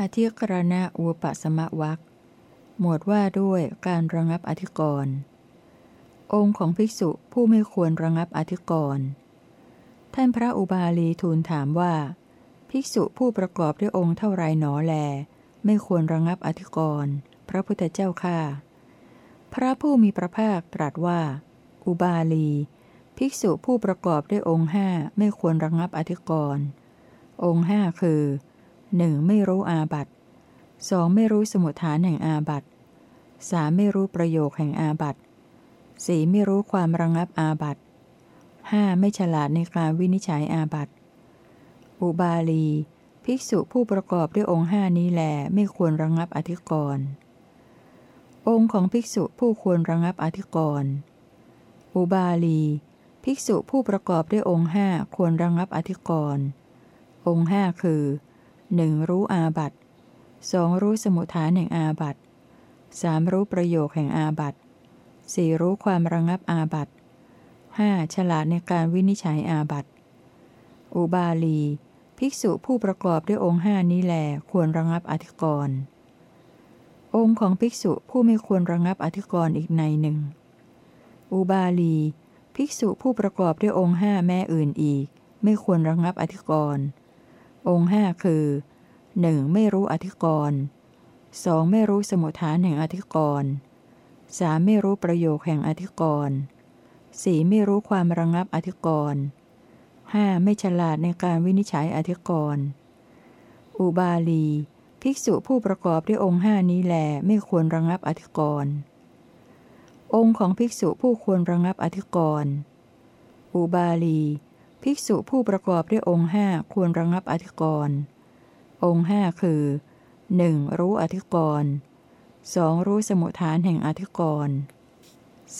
อธิกรณะอุปสมวัคหมวดว่าด้วยการระงับอธิกรณ์องค์ของภิกษุผู้ไม่ควรระงับอธิกรณ์ท่านพระอุบาลีทูลถามว่า ภิกษุผู้ประกอบด้วยองค์เท่าไรหนอแล ไม่ควรระงับอธิกรณ์พระพุทธเจ้าข้าพระผู้มีพระภาคตรัสว่า อุบาลี ภิกษุผู้ประกอบด้วยองค์ห้าไม่ควรระงับอธิกรณ์องค์ห้าคือ หนึ่งไม่รู้อาบัตสองไม่รู้สมุทฐานแห่งอาบัตสามไม่รู้ประโยคแห่งอาบัตสี่ไม่รู้ความระงงับอาบัตห้าไม่ฉลาดในการวินิจฉัยอาบัตอุบาลี ภิกษุผู้ประกอบด้วยองค์ห้านี้แหลไม่ควรระงงับอธิกรณ์องค์ของภิกษุผู้ควรระงงับอธิกรณ์อุบาลี ภิกษุผู้ประกอบด้วยองค์ห้าควรระงับอธิกรณ์องค์ห้าคือ หนึ่งรู้อาบัตสองรู้สมุทฐานแห่งอาบัตสามรู้ประโยคแห่งอาบัตสี่รู้ความระงับอาบัตห้าฉลาดในการวินิจฉัยอาบัตอุบาลี ภิกษุผู้ประกอบด้วยองค์ห้านี้แหลควรระงับอธิกรณ์องค์ของภิกษุผู้ไม่ควรระงับอธิกรณ์อีกในหนึ่ง อุบาลี ภิกษุผู้ประกอบด้วยองค์ห้าแม่อื่นอีก ไม่ควรระงับอธิกรณ์ องค์ห้าคือ 1. ไม่รู้อธิกรณ์สองไม่รู้สมุทฐานแห่งอธิกรณ์สามไม่รู้ประโยคแห่งอธิกรณ์สี่ไม่รู้ความระงับอธิกรณ์ห้าไม่ฉลาดในการวินิจฉัยอธิกรณ์ อุบาลี ภิกษุผู้ประกอบด้วยองค์ห้านี้แลไม่ควรระงับอธิกรณ์ องค์ของภิกษุผู้ควรระงับอธิกรณ์ อุบาลี ภิกษุผู้ประกอบด้วยองค์ห้าควรระงับอธิกรณ์องค์ห้าคือ 1. รู้อธิกรณ์สองรู้สมุทฐานแห่งอธิกรณ์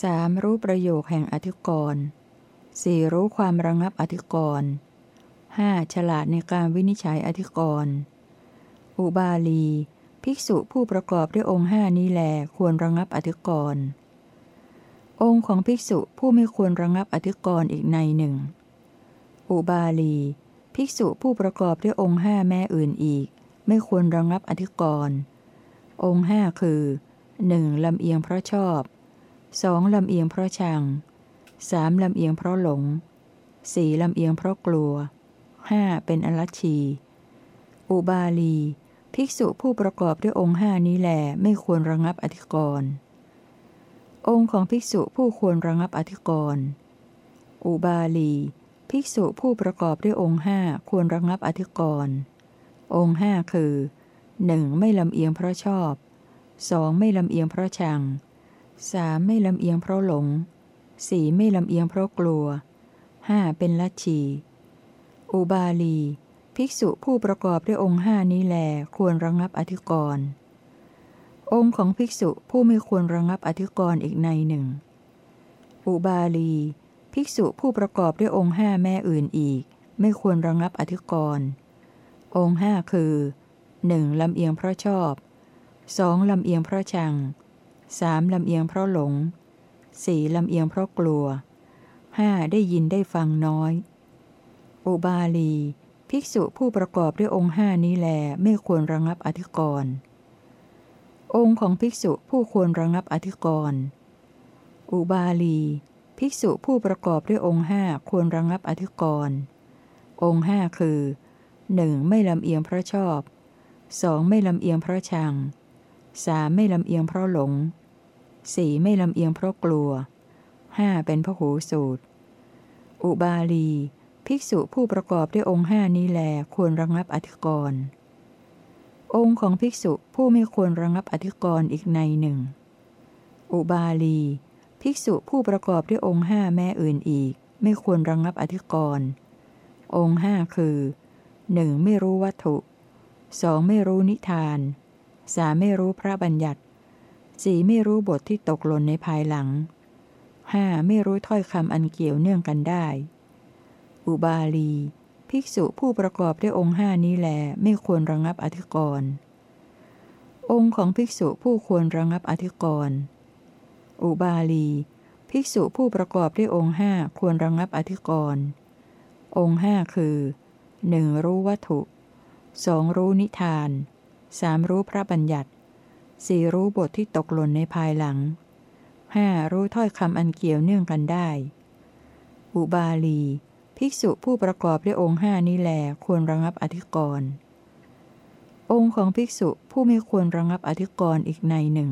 สามรู้ประโยคแห่งอธิกรณ์สี่รู้ความระงับอธิกรณ์ห้าฉลาดในการวินิจฉัยอธิกรณ์อุบาลี ภิกษุผู้ประกอบด้วยองค์ห้านี้แลควรระงับอธิกรณ์องค์ของภิกษุผู้ไม่ควรระงับอธิกรณ์อีกในหนึ่ง อุบาลี ภิกษุผู้ประกอบด้วยองค์ห้าแม่อื่นอีก ไม่ควรระงับอธิกรณ์องค์ห้าคือ 1. ลำเอียงเพราะชอบสองลำเอียงเพราะชังสามลำเอียงเพราะหลงสี่ลำเอียงเพราะกลัวห้าเป็นอรัชชี อุบาลี ภิกษุผู้ประกอบด้วยองค์ห้านี้แหลไม่ควรระงับอธิกรณ์องค์ของภิกษุผู้ควรระงับอธิกรณ์อุบาลี ภิกษุผู้ประกอบด้วยองค์ห้าควรระงับอธิกรณ์องค์ห้าคือ 1. ไม่ลำเอียงเพราะชอบ 2. ไม่ลำเอียงเพราะชัง 3. ไม่ลำเอียงเพราะหลง 4. ไม่ลำเอียงเพราะกลัว 5. เป็นลัทธิอุบาลี ภิกษุผู้ประกอบด้วยองค์ห้านี้แลควรระงับอธิกรณ์องค์ของภิกษุผู้ไม่ควรระงับอธิกรณ์อีกในหนึ่ง อุบาลี ภิกษุผู้ประกอบด้วยองค์ห้าแม่อื่นอีก ไม่ควรระงับอธิกรณ์องค์ห้าคือ 1. ลำเอียงเพราะชอบ 2. ลำเอียงเพราะชัง 3. ลำเอียงเพราะหลง 4. ลำเอียงเพราะกลัว 5. ได้ยินได้ฟังน้อย อุบาลี ภิกษุผู้ประกอบด้วยองค์ห้านี้แลไม่ควรระงับอธิกรณ์องค์ของภิกษุผู้ควรระงับอธิกรณ์อุบาลี ภิกษุผู้ประกอบด้วยองค์ห้าควรระงับอธิกรณ์องค์ห้าคือ 1. ไม่ลำเอียงเพราะชอบ 2. ไม่ลำเอียงเพราะชัง 3. ไม่ลำเอียงเพราะหลง 4. ไม่ลำเอียงเพราะกลัว 5. เป็นพระหูสูตร อุบาลี ภิกษุผู้ประกอบด้วยองค์ห้านี้แลควรระงับอธิกรณ์องค์ของภิกษุผู้ไม่ควรระงับอธิกรณ์อีกในหนึ่ง อุบาลี ภิกษุผู้ประกอบด้วยองค์ห้าแม่อื่นอีก ไม่ควรระงงับอธิกรณ์องค์ห้าคือ 1. ไม่รู้วัตถุ 2. ไม่รู้นิทาน 3. ไม่รู้พระบัญญัติ 4. ไม่รู้บทที่ตกหล่นในภายหลัง 5. ไม่รู้ถ้อยคำอันเกี่ยวเนื่องกันได้ อุบาลี ภิกษุผู้ประกอบด้วยองค์ห้านี้แลไม่ควรระงงับอธิกรณ์องค์ของภิกษุผู้ควรระงงับอธิกรณ์ อุบาลี ภิกษุผู้ประกอบด้วยองค์ห้าควรระงงับอธิกรณ์องค์ห้าคือ 1. รู้วัตถุสองรู้นิทานสามรู้พระบัญญัติสี่รู้บทที่ตกหล่นในภายหลังห้ารู้ถ้อยคำอันเกี่ยวเนื่องกันได้ อุบาลี ภิกษุผู้ประกอบด้วยองค์ห้านี้แหลควรระงับอธิกรณ์องค์ของภิกษุผู้ไม่ควรระงับอธิกรณ์อีกในหนึ่ง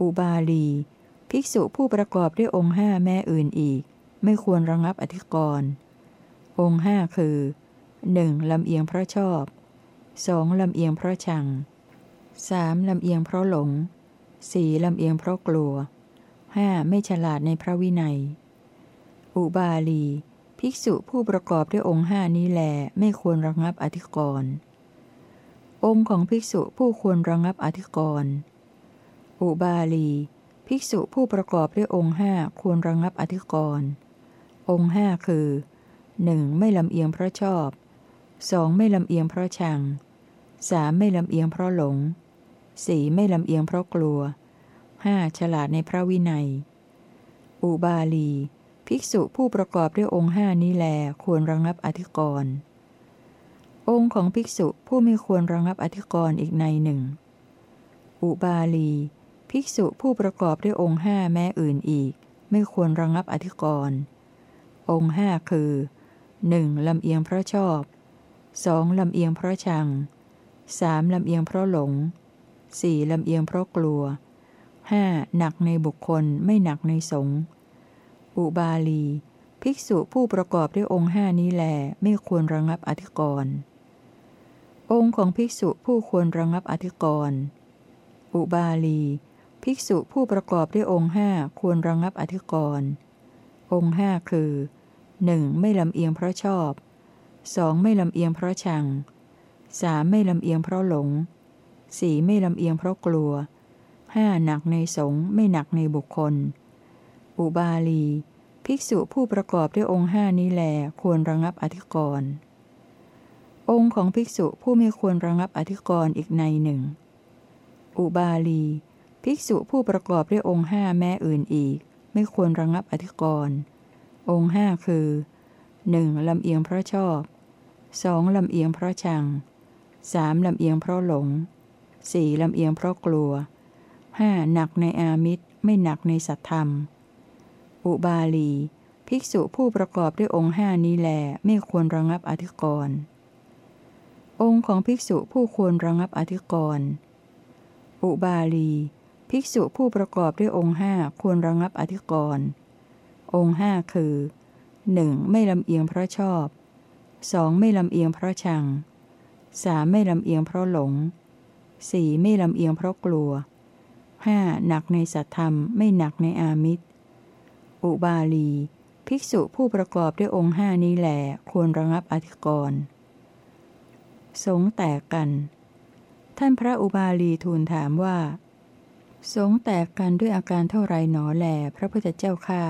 อุบาลี ภิกษุผู้ประกอบด้วยองค์ห้าแม่อื่นอีก ไม่ควรระงับอธิกรณ์องค์ห้าคือ 1. ลำเอียงเพราะชอบ 2. ลำเอียงเพราะชัง 3. ลำเอียงเพราะหลง 4. ลำเอียงเพราะกลัว 5. ไม่ฉลาดในพระวินัย อุบาลี ภิกษุผู้ประกอบด้วยองค์ห้านี้แลไม่ควรระงับอธิกรณ์องค์ของภิกษุผู้ควรระงับอธิกรณ์ อุบาลี ภิกษุผู้ประกอบด้วยองค์ห้าควรระงับอธิกรณ์องค์ห้าคือ 1. ไม่ลำเอียงเพราะชอบ 2. ไม่ลำเอียงเพราะชัง 3. ไม่ลำเอียงเพราะหลง 4. ไม่ลำเอียงเพราะกลัว 5. ฉลาดในพระวินัย อุบาลี ภิกษุผู้ประกอบด้วยองค์ห้านี้แลควรระงับอธิกรณ์องค์ของภิกษุผู้ไม่ควรระงับอธิกรณ์อีกในหนึ่ง อุบาลี ภิกษุผู้ประกอบด้วยองค์ห้าแม้อื่นอีก ไม่ควรระงับอธิกรณ์องค์ห้าคือ 1. ลำเอียงเพราะชอบ 2. ลำเอียงเพราะชัง 3. ลำเอียงเพราะหลง 4. ลำเอียงเพราะกลัว 5. หนักในบุคคลไม่หนักในสงฆ์อุบาลี ภิกษุผู้ประกอบด้วยองค์ห้านี้แลไม่ควรระงับอธิกรณ์องค์ของภิกษุผู้ควรระงับอธิกรณ์อุบาลี ภิกษุผู้ประกอบด้วยองค์ห้าควรระงับอธิกรณ์องค์ห้าคือ 1. ไม่ลำเอียงเพราะชอบ 2. ไม่ลำเอียงเพราะชัง 3. ไม่ลำเอียงเพราะหลง 4. ไม่ลำเอียงเพราะกลัว 5. หนักในสงฆ์ไม่หนักในบุคคล อุบาลี ภิกษุผู้ประกอบด้วยองค์ห้านี้แลควรระงับอธิกรณ์องค์ของภิกษุผู้ไม่ควรระงับอธิกรณ์อีกในหนึ่ง อุบาลี ภิกษุผู้ประกอบด้วยองค์ห้าแม่อื่นอีก ไม่ควรระงับอธิกรณ์องค์ห้าคือ 1. ลำเอียงเพราะชอบ 2. ลำเอียงเพราะชัง 3. ลำเอียงเพราะหลง 4. ลำเอียงเพราะกลัว 5. หนักในอามิตรไม่หนักในสัตธรรม อุบาลี ภิกษุผู้ประกอบด้วยองค์ห้านี้แลไม่ควรระงับอธิกรณ์องค์ของภิกษุผู้ควรระงับอธิกรณ์อุบาลี ภิกษุผู้ประกอบด้วยองค์ห้าควรระงับอธิกรณ์ องค์ห้าคือ 1. ไม่ลำเอียงเพราะชอบ 2. ไม่ลำเอียงเพราะชัง 3. ไม่ลำเอียงเพราะหลง 4. ไม่ลำเอียงเพราะกลัว 5. หนักในสัตธรรมไม่หนักในอามิตร อุบาลี ภิกษุผู้ประกอบด้วยองค์ห้านี้แหลควรระงับอธิกรณ์ สงแตกกัน ท่านพระอุบาลีทูลถามว่า สงแตกกันด้วยอาการเท่าไรหนอแหลพระพุทธเจ้าข้า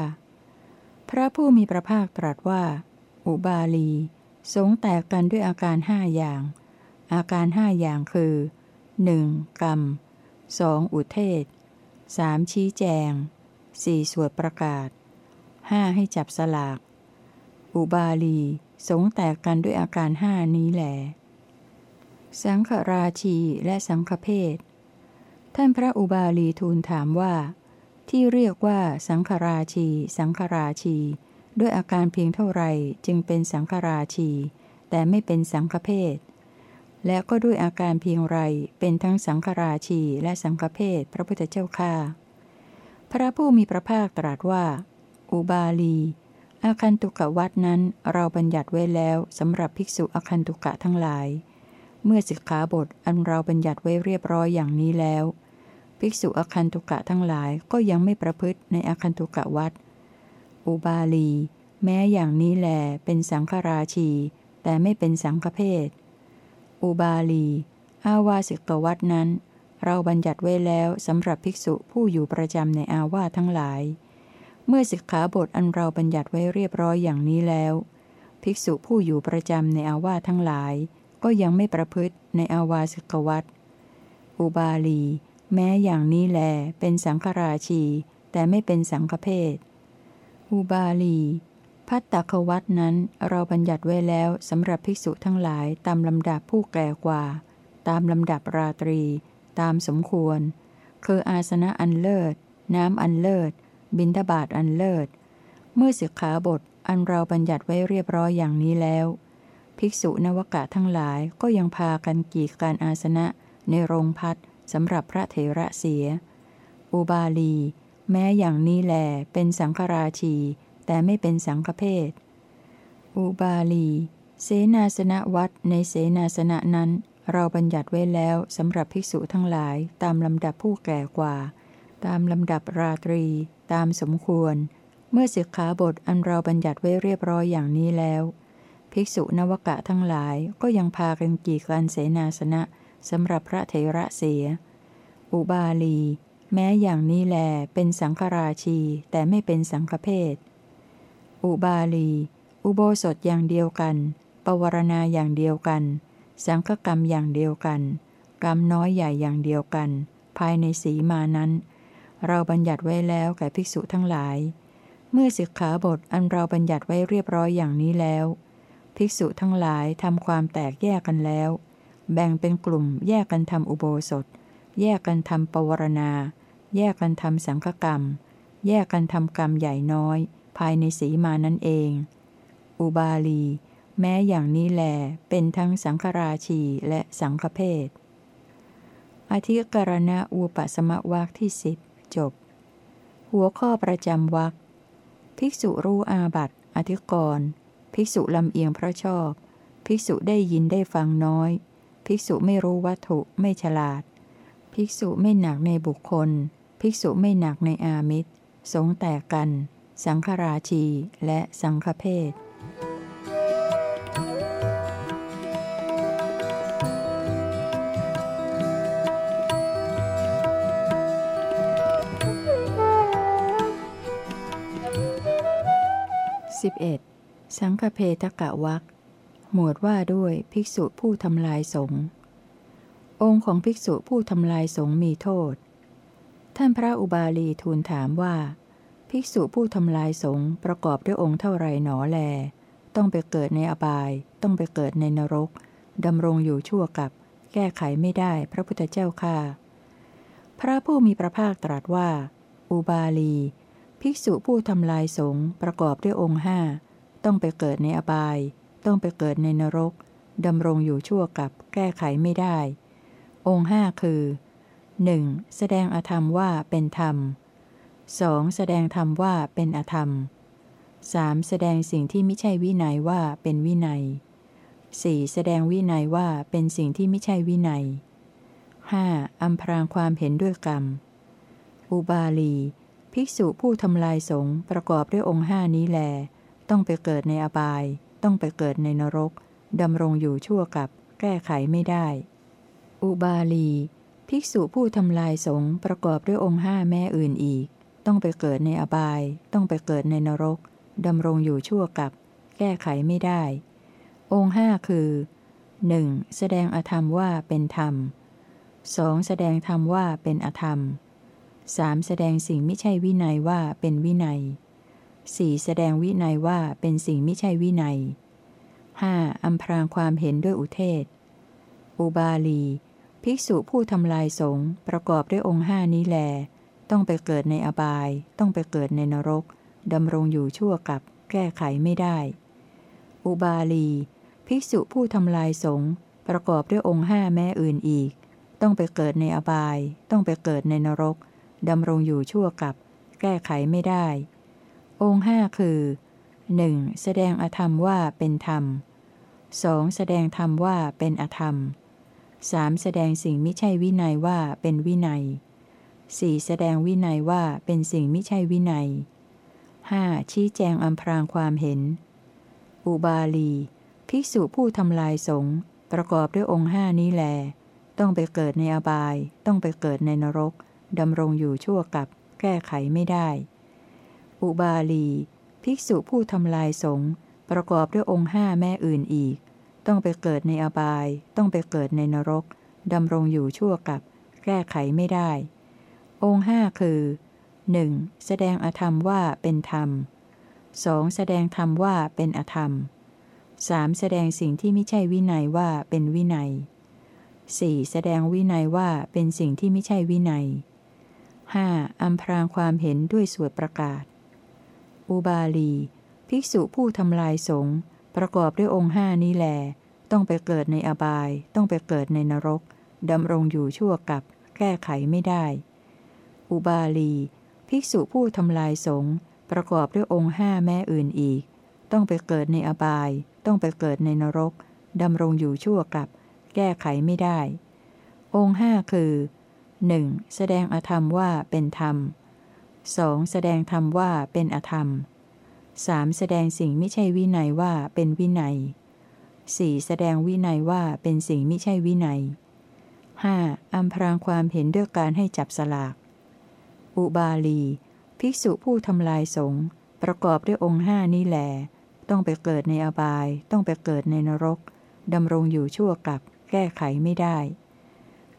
พระผู้มีพระภาคตรัสว่า อุบาลี สงแตกกันด้วยอาการห้าอย่าง อาการห้าอย่างคือ 1. กรรม 2. อุเทศ 3. ชี้แจง 4. สวดประกาศ 5. ให้จับสลาก อุบาลี สงแตกกันด้วยอาการห้านี้แหลสังขราชีและสังฆเพศ ท่านพระอุบาลีทูลถามว่า ที่เรียกว่าสังขราชี สังขราชี ด้วยอาการเพียงเท่าไรจึงเป็นสังขราชี แต่ไม่เป็นสังฆเพศและก็ด้วยอาการเพียงไรเป็นทั้งสังขราชีและสังฆเพศพระพุทธเจ้าข้าพระผู้มีพระภาคตรัสว่า อุบาลี อาคันตุกะวัดนั้นเราบัญญัติไว้แล้วสำหรับภิกษุอาคันตุกะทั้งหลาย เมื่อสิกขาบทอันเราบัญญัติไว้เรียบร้อยอย่างนี้แล้ว ภิกษุอคันตุกะทั้งหลายก็ยังไม่ประพฤติในอคันตุกะวัดอุบาลี แม้อย่างนี้แลเป็นสังฆราชี แต่ไม่เป็นสังฆเพศอุบาลี อาวาสิกวัดนั้น เราบัญญัติไว้แล้วสำหรับภิกษุผู้อยู่ประจำในอาวาทั้งหลาย เมื่อสิกขาบทอันเราบัญญัติไว้เรียบร้อยอย่างนี้แล้ว ภิกษุผู้อยู่ประจำในอาวาทั้งหลาย ก็ยังไม่ประพฤติในอาวาสิกวัตอุบาลี แม้อย่างนี้แลเป็นสังฆราชี แต่ไม่เป็นสังฆเพศอุบาลี พัตตควัตนั้นเราบัญญัติไว้แล้วสำหรับภิกษุทั้งหลายตามลำดับผู้แก่กว่า ตามลำดับราตรี ตามสมควร คืออาสนะอันเลิศ น้ำอันเลิศ บินทบาทอันเลิศ เมื่อศึกขาบทอันเราบัญญัติไว้เรียบร้อยอย่างนี้แล้ว ภิกษุนวกะทั้งหลายก็ยังพากันกีกการอาสนะในโรงพัด สำหรับพระเถระเสีย อุบาลี แม้อย่างนี้แลเป็นสังฆราชี แต่ไม่เป็นสังฆเพศ อุบาลี เสนาสนะวัดในเสนาสนะนั้น เราบัญญัติไว้แล้วสำหรับภิกษุทั้งหลายตามลำดับผู้แก่กว่า ตามลำดับราตรี ตามสมควร เมื่อสิกขาบทอันเราบัญญัติไว้เรียบร้อยอย่างนี้แล้ว ภิกษุนวกะทั้งหลายก็ยังพากันกี่กันเสนาสนะ สำหรับพระเถระเสีย อุบาลี แม้อย่างนี้แลเป็นสังฆราชีแต่ไม่เป็นสังฆเพศ อุบาลี อุโบสถอย่างเดียวกัน ปวารณาอย่างเดียวกัน สังฆกรรมอย่างเดียวกัน กรรมน้อยใหญ่อย่างเดียวกัน ภายในสีมานั้น เราบัญญัติไว้แล้วแก่ภิกษุทั้งหลาย เมื่อสิกขาบทอันเราบัญญัติไว้เรียบร้อยอย่างนี้แล้ว ภิกษุทั้งหลายทำความแตกแยกกันแล้ว แบ่งเป็นกลุ่มแยกกันทำอุโบสถ แยกกันทำปวารณา แยกกันทำสังฆกรรม แยกกันทำกรรมใหญ่น้อย ภายในสีมานั่นเอง อุบาลี แม้อย่างนี้แลเป็นทั้งสังฆราชีและสังฆเพศอธิกรณะอุปสมวักที่สิบจบ หัวข้อประจำวักภิกษุรู้อาบัตอธิกรณ์ภิกษุลำเอียงพระชอบ ภิกษุได้ยินได้ฟังน้อย ภิกษุไม่รู้วัตถุไม่ฉลาด ภิกษุไม่หนักในบุคคล ภิกษุไม่หนักในอามิตร สงแตกกัน สังฆราชีและสังฆเพศสิบเอ็ดสังฆเพทกะวัก หมวดว่าด้วยภิกษุผู้ทำลายสงฆ์องค์ของภิกษุผู้ทำลายสงฆ์มีโทษ ท่านพระอุบาลีทูลถามว่า ภิกษุผู้ทำลายสงฆ์ประกอบด้วยองค์เท่าไรหนอแล ต้องไปเกิดในอบาย ต้องไปเกิดในนรกดำรงอยู่ชั่วกับ แก้ไขไม่ได้พระพุทธเจ้าค่าพระผู้มีพระภาคตรัสว่า อุบาลี ภิกษุผู้ทำลายสงฆ์ประกอบด้วยองค์ห้าต้องไปเกิดในอบาย ต้องไปเกิดในนรกดำรงอยู่ชั่วกับแก้ไขไม่ได้ องค์ห้าคือ 1. แสดงอธรรมว่าเป็นธรรม 2. แสดงธรรมว่าเป็นอธรรม 3. แสดงสิ่งที่ไม่ใช่วินัยว่าเป็นวินัย 4. แสดงวินัยว่าเป็นสิ่งที่ไม่ใช่วินัย 5. อัมพรางความเห็นด้วยกรรม อุบาลี ภิกษุผู้ทำลายสงประกอบด้วยองค์ห้านี้แล ต้องไปเกิดในอบาย ต้องไปเกิดในนรกดำรงอยู่ชั่วกับแก้ไขไม่ได้ อุบาลี ภิกษุผู้ทำลายสงประกอบด้วยองค์ห้าแม่อื่นอีก ต้องไปเกิดในอบาย ต้องไปเกิดในนรกดำรงอยู่ชั่วกับ แก้ไขไม่ได้ องค์ห้าคือ 1. แสดงอธรรมว่าเป็นธรรม 2. แสดงธรรมว่าเป็นอธรรม 3. แสดงสิ่งไม่ใช่วินัยว่าเป็นวินัย 4. แสดงวินัยว่าเป็นสิ่งไม่ใช่วินัย 5. อัมพรางความเห็นด้วยอุเทศ อุบาลี ภิกษุผู้ทำลายสงประกอบด้วยองค์ห้านี้แล ต้องไปเกิดในอบาย ต้องไปเกิดในนรกดำรงอยู่ชั่วกับ แก้ไขไม่ได้ อุบาลี ภิกษุผู้ทำลายสงประกอบด้วยองค์ห้าแม่อื่นอีก ต้องไปเกิดในอบาย ต้องไปเกิดในนรกดำรงอยู่ชั่วกับ แก้ไขไม่ได้ องค์ห้าคือ 1. แสดงอธรรมว่าเป็นธรรม 2. แสดงธรรมว่าเป็นอธรรม 3. แสดงสิ่งมิใช่วินัยว่าเป็นวินัย 4. แสดงวินัยว่าเป็นสิ่งมิใช่วินัย 5. ชี้แจงอำพรางความเห็น อุบาลี ภิกษุผู้ทำลายสงประกอบด้วยองค์ห้านี้แล ต้องไปเกิดในอบาย ต้องไปเกิดในนรกดำรงอยู่ชั่วกับ แก้ไขไม่ได้ อุบาลี ภิกษุผู้ทำลายสงฆ์ประกอบด้วยองค์ห้าแม่อื่นอีก ต้องไปเกิดในอบาย ต้องไปเกิดในนรกดำรงอยู่ชั่วกับ แก้ไขไม่ได้ องค์ห้าคือ 1. แสดงอธรรมว่าเป็นธรรม 2. แสดงธรรมว่าเป็นอธรรม 3. แสดงสิ่งที่ไม่ใช่วินัยว่าเป็นวินัย 4. แสดงวินัยว่าเป็นสิ่งที่ไม่ใช่วินัย 5. อัมพรางความเห็นด้วยสวดประกาศ อุบาลี ภิกษุผู้ทำลายสงฆ์ประกอบด้วยองค์ห้านี้แล ต้องไปเกิดในอบาย ต้องไปเกิดในนรกดำรงอยู่ชั่วกับ แก้ไขไม่ได้ อุบาลี ภิกษุผู้ทำลายสงฆ์ประกอบด้วยองค์ห้าแม่อื่นอีก ต้องไปเกิดในอบาย ต้องไปเกิดในนรกดำรงอยู่ชั่วกับ แก้ไขไม่ได้ องค์ห้าคือ 1. แสดงอธรรมว่าเป็นธรรม 2. แสดงธรรมว่าเป็นอธรรม 3. แสดงสิ่งไม่ใช่วินัยว่าเป็นวินัย 4. แสดงวินัยว่าเป็นสิ่งไม่ใช่วินัย 5. อัมพรางความเห็นด้วยการให้จับสลาก อุบาลี ภิกษุผู้ทำลายสงฆ์ประกอบด้วยองค์ห้านี้แหลต้องไปเกิดในอบาย ต้องไปเกิดในนรกดำรงอยู่ชั่วกับ แก้ไขไม่ได้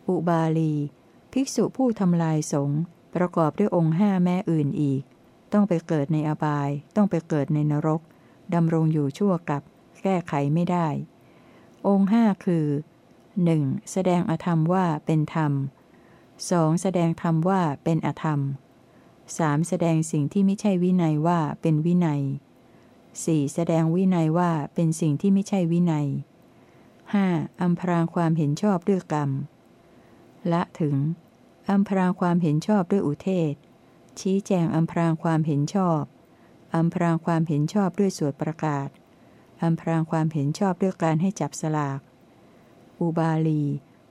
อุบาลี ภิกษุผู้ทำลายสงฆ์ ประกอบด้วยองค์ห้าแม่อื่นอีก ต้องไปเกิดในอบาย ต้องไปเกิดในนรกดำรงอยู่ชั่วกับ แก้ไขไม่ได้ องค์ห้าคือ 1. แสดงอธรรมว่าเป็นธรรม 2. แสดงธรรมว่าเป็นอธรรม 3. แสดงสิ่งที่ไม่ใช่วินัยว่าเป็นวินัย 4. แสดงวินัยว่าเป็นสิ่งที่ไม่ใช่วินัย 5. อัมพรางความเห็นชอบด้วยกรรม ละถึง อัมพรางความเห็นชอบด้วยอุเทศ ชี้แจงอัมพรางความเห็นชอบ อัมพรางความเห็นชอบด้วยสวดประกาศ อัมพรางความเห็นชอบด้วยการให้จับสลาก อุบาลี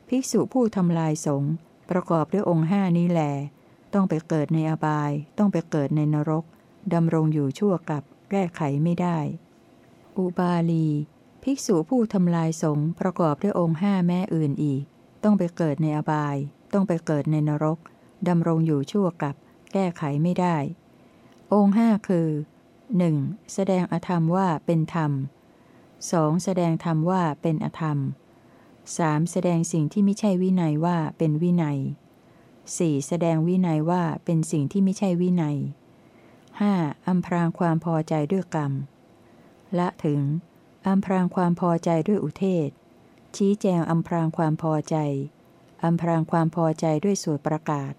ภิกษุผู้ทำลายสงฆ์ประกอบด้วยองค์ห้านี้แหลต้องไปเกิดในอบาย ต้องไปเกิดในนรกดำรงอยู่ชั่วกับแก้ไขไม่ได้ อุบาลี ภิกษุผู้ทำลายสงฆ์ประกอบด้วยองค์ห้าแม่อื่นอีก ต้องไปเกิดในอบาย ต้องไปเกิดในนรกดำรงอยู่ชั่วกับ แก้ไขไม่ได้ องค์ห้าคือ 1. แสดงอธรรมว่าเป็นธรรม 2. แสดงธรรมว่าเป็นอธรรม 3. แสดงสิ่งที่ไม่ใช่วินัยว่าเป็นวินัย 4. แสดงวินัยว่าเป็นสิ่งที่ไม่ใช่วินัย 5. อัมพรางความพอใจด้วยกรรม ละถึงอัมพรางความพอใจด้วยอุเทศ ชี้แจงอัมพรางความพอใจ อัมพรางความพอใจด้วยสวดประกาศ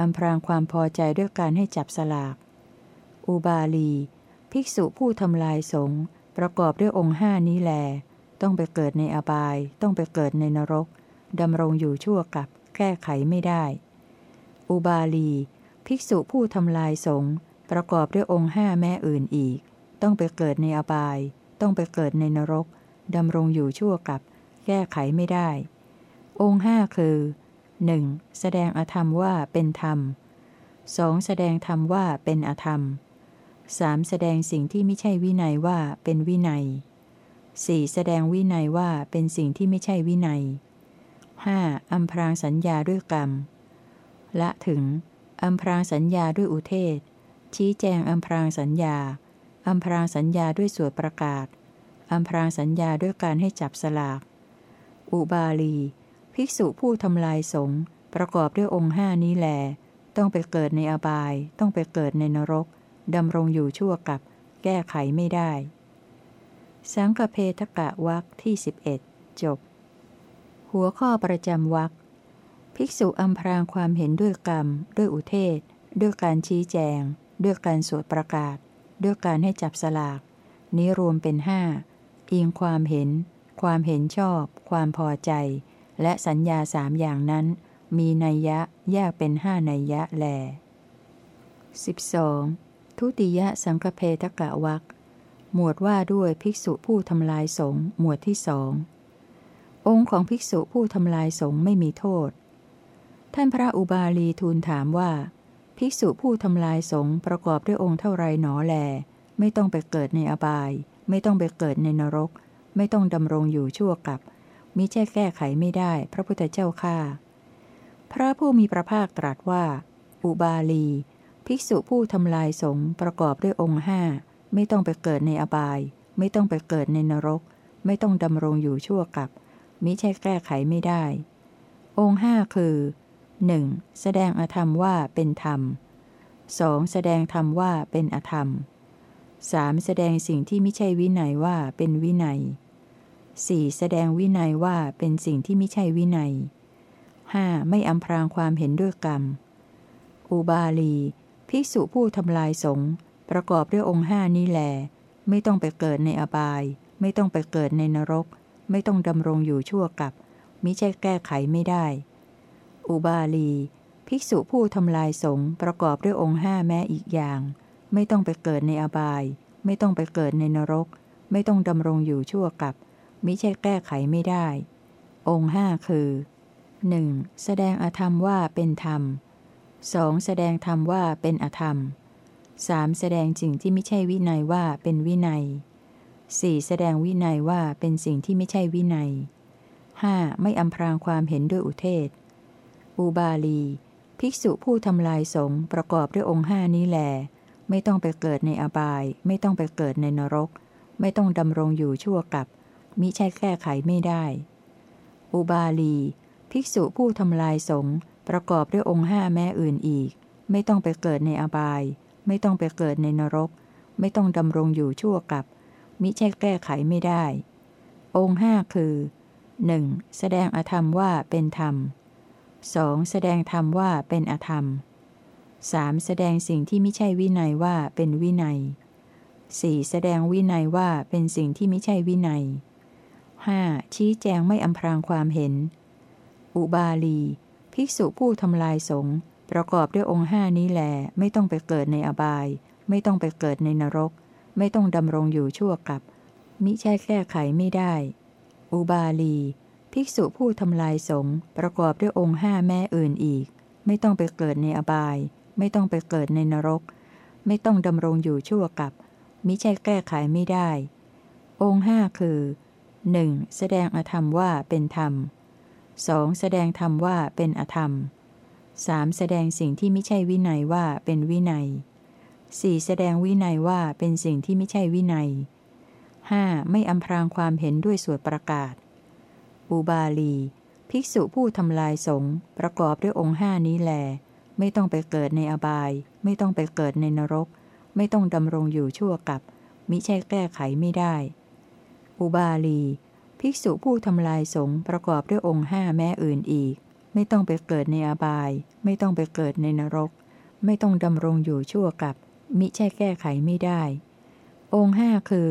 อัมพรางความพอใจด้วยการให้จับสลาก อุบาลี ภิกษุผู้ทำลายสงฆ์ประกอบด้วยองค์ห้านี้แล ต้องไปเกิดในอบาย ต้องไปเกิดในนรกดำรงอยู่ชั่วกับ แก้ไขไม่ได้ อุบาลี ภิกษุผู้ทำลายสงฆ์ประกอบด้วยองค์ห้าแม่อื่นอีก ต้องไปเกิดในอบาย ต้องไปเกิดในนรกดำรงอยู่ชั่วกับ แก้ไขไม่ได้ องค์ห้าคือ 1. แสดงอธรรมว่าเป็นธรรม 2. แสดงธรรมว่าเป็นอธรรม 3. แสดงสิ่งที่ไม่ใช่วินัยว่าเป็นวินัย 4. แสดงวินัยว่าเป็นสิ่งที่ไม่ใช่วินัย 5. อัมพรางสัญญาด้วยกรรม ละถึง อัมพรางสัญญาด้วยอุเทศ ชี้แจงอัมพรางสัญญา อัมพรางสัญญาด้วยสวดประกาศ อัมพรางสัญญาด้วยการให้จับสลาก อุบาลี ภิกษุผู้ทำลายสงฆ์ประกอบด้วยองค์ห้านี้แล ต้องไปเกิดในอบาย ต้องไปเกิดในนรกดำรงอยู่ชั่วกับ แก้ไขไม่ได้ สังฆเพทกะวักที่ 11 จบ หัวข้อประจำวักภิกษุอัมพรางความเห็นด้วยกรรม ด้วยอุเทศ ด้วยการชี้แจง ด้วยการสวดประกาศ ด้วยการให้จับสลาก นี้รวมเป็นห้าอิงความเห็น ความเห็นชอบ ความพอใจ และสัญญาสามอย่างนั้น มีนัยยะแยกเป็นห้านัยยะแล 12. ทุติยสังฆเพทกะวักหมวดว่าด้วยภิกษุผู้ทำลายสงฆ์หมวดที่สององค์ของภิกษุผู้ทำลายสงฆ์ไม่มีโทษ ท่านพระอุบาลีทูลถามว่า ภิกษุผู้ทำลายสงฆ์ประกอบด้วยองค์เท่าไรหนอแล ไม่ต้องไปเกิดในอบาย ไม่ต้องไปเกิดในนรก ไม่ต้องดำรงอยู่ชั่วกับ มิใช่แก้ไขไม่ได้ พระพุทธเจ้าข้าพระผู้มีพระภาคตรัสว่า อุบาลี ภิกษุผู้ทำลายสงฆ์ประกอบด้วยองค์ห้าไม่ต้องไปเกิดในอบาย ไม่ต้องไปเกิดในนรก ไม่ต้องดำรงอยู่ชั่วกับ มิใช่แก้ไขไม่ได้ องค์ห้าคือ 1. แสดงอธรรมว่าเป็นธรรม 2. แสดงธรรมว่าเป็นอธรรม 3. แสดงสิ่งที่ไม่ใช่วินัยว่าเป็นวินัย 4. แสดงวินัยว่าเป็นสิ่งที่ไม่ใช่วินัย 5. ไม่อำพรางความเห็นด้วยกรรม อุบาลี ภิกษุผู้ทำลายสงฆ์ประกอบด้วยองค์ห้านี้แล ไม่ต้องไปเกิดในอบาย ไม่ต้องไปเกิดในนรก ไม่ต้องดำรงอยู่ชั่วกับ มิใช่แก้ไขไม่ได้ อุบาลี ภิกษุผู้ทำลายสงฆ์ประกอบด้วยองค์ห้าแม้อีกอย่าง ไม่ต้องไปเกิดในอบาย ไม่ต้องไปเกิดในนรก ไม่ต้องดำรงอยู่ชั่วกับ มิใช่แก้ไขไม่ได้ องค์ห้าคือ 1. แสดงอธรรมว่าเป็นธรรม 2. แสดงธรรมว่าเป็นอธรรม 3. แสดงสิ่งที่ไม่ใช่วินัยว่าเป็นวินัย 4. แสดงวินัยว่าเป็นสิ่งที่ไม่ใช่วินัย 5. ไม่อำพรางความเห็นด้วยอุเทศ อุบาลี ภิกษุผู้ทำลายสงฆ์ประกอบด้วยองค์ห้านี้แลไม่ต้องไปเกิดในอบาย ไม่ต้องไปเกิดในนรก ไม่ต้องดำรงอยู่ชั่วกับ มิใช่แก้ไขไม่ได้ อุบาลี ภิกษุผู้ทำลายสงฆ์ประกอบด้วยองค์ห้าแม่อื่นอีก ไม่ต้องไปเกิดในอบาย ไม่ต้องไปเกิดในนรก ไม่ต้องดำรงอยู่ชั่วกับ มิใช่แก้ไขไม่ได้ องค์ห้าคือ 1. แสดงอธรรมว่าเป็นธรรม 2. แสดงธรรมว่าเป็นอธรรม 3. แสดงสิ่งที่ไม่ใช่วินัยว่าเป็นวินัย 4. แสดงวินัยว่าเป็นสิ่งที่ไม่ใช่วินัย 5. ชี้แจงไม่อำพรางความเห็น อุบาลี ภิกษุผู้ทำลายสงฆ์ประกอบด้วยองค์ห้านี้แหลไม่ต้องไปเกิดในอบาย ไม่ต้องไปเกิดในนรก ไม่ต้องดำรงอยู่ชั่วกับ มิใช่แก้ไขไม่ได้ อุบาลี ภิกษุผู้ทำลายสงฆ์ประกอบด้วยองค์ห้าแม่อื่นอีก ไม่ต้องไปเกิดในอบาย ไม่ต้องไปเกิดในนรก ไม่ต้องดำรงอยู่ชั่วกับ มิใช่แก้ไขไม่ได้ องค์ห้าคือ 1. แสดงอธรรมว่าเป็นธรรม 2. แสดงธรรมว่าเป็นอธรรม 3. แสดงสิ่งที่ไม่ใช่วินัยว่าเป็นวินัย 4. แสดงวินัยว่าเป็นสิ่งที่ไม่ใช่วินัย 5. ไม่อำพรางความเห็นด้วยสวดประกาศ อุบาลี ภิกษุผู้ทำลายสงฆ์ประกอบด้วยองค์ห้านี้แล ไม่ต้องไปเกิดในอบาย ไม่ต้องไปเกิดในนรก ไม่ต้องดำรงอยู่ชั่วกับ มิใช่แก้ไขไม่ได้ อุบาลี ภิกษุผู้ทำลายสงฆ์ประกอบด้วยองค์ห้าแม้อื่นอีก ไม่ต้องไปเกิดในอบาย ไม่ต้องไปเกิดในนรก ไม่ต้องดำรงอยู่ชั่วกับ มิใช่แก้ไขไม่ได้ องค์ห้าคือ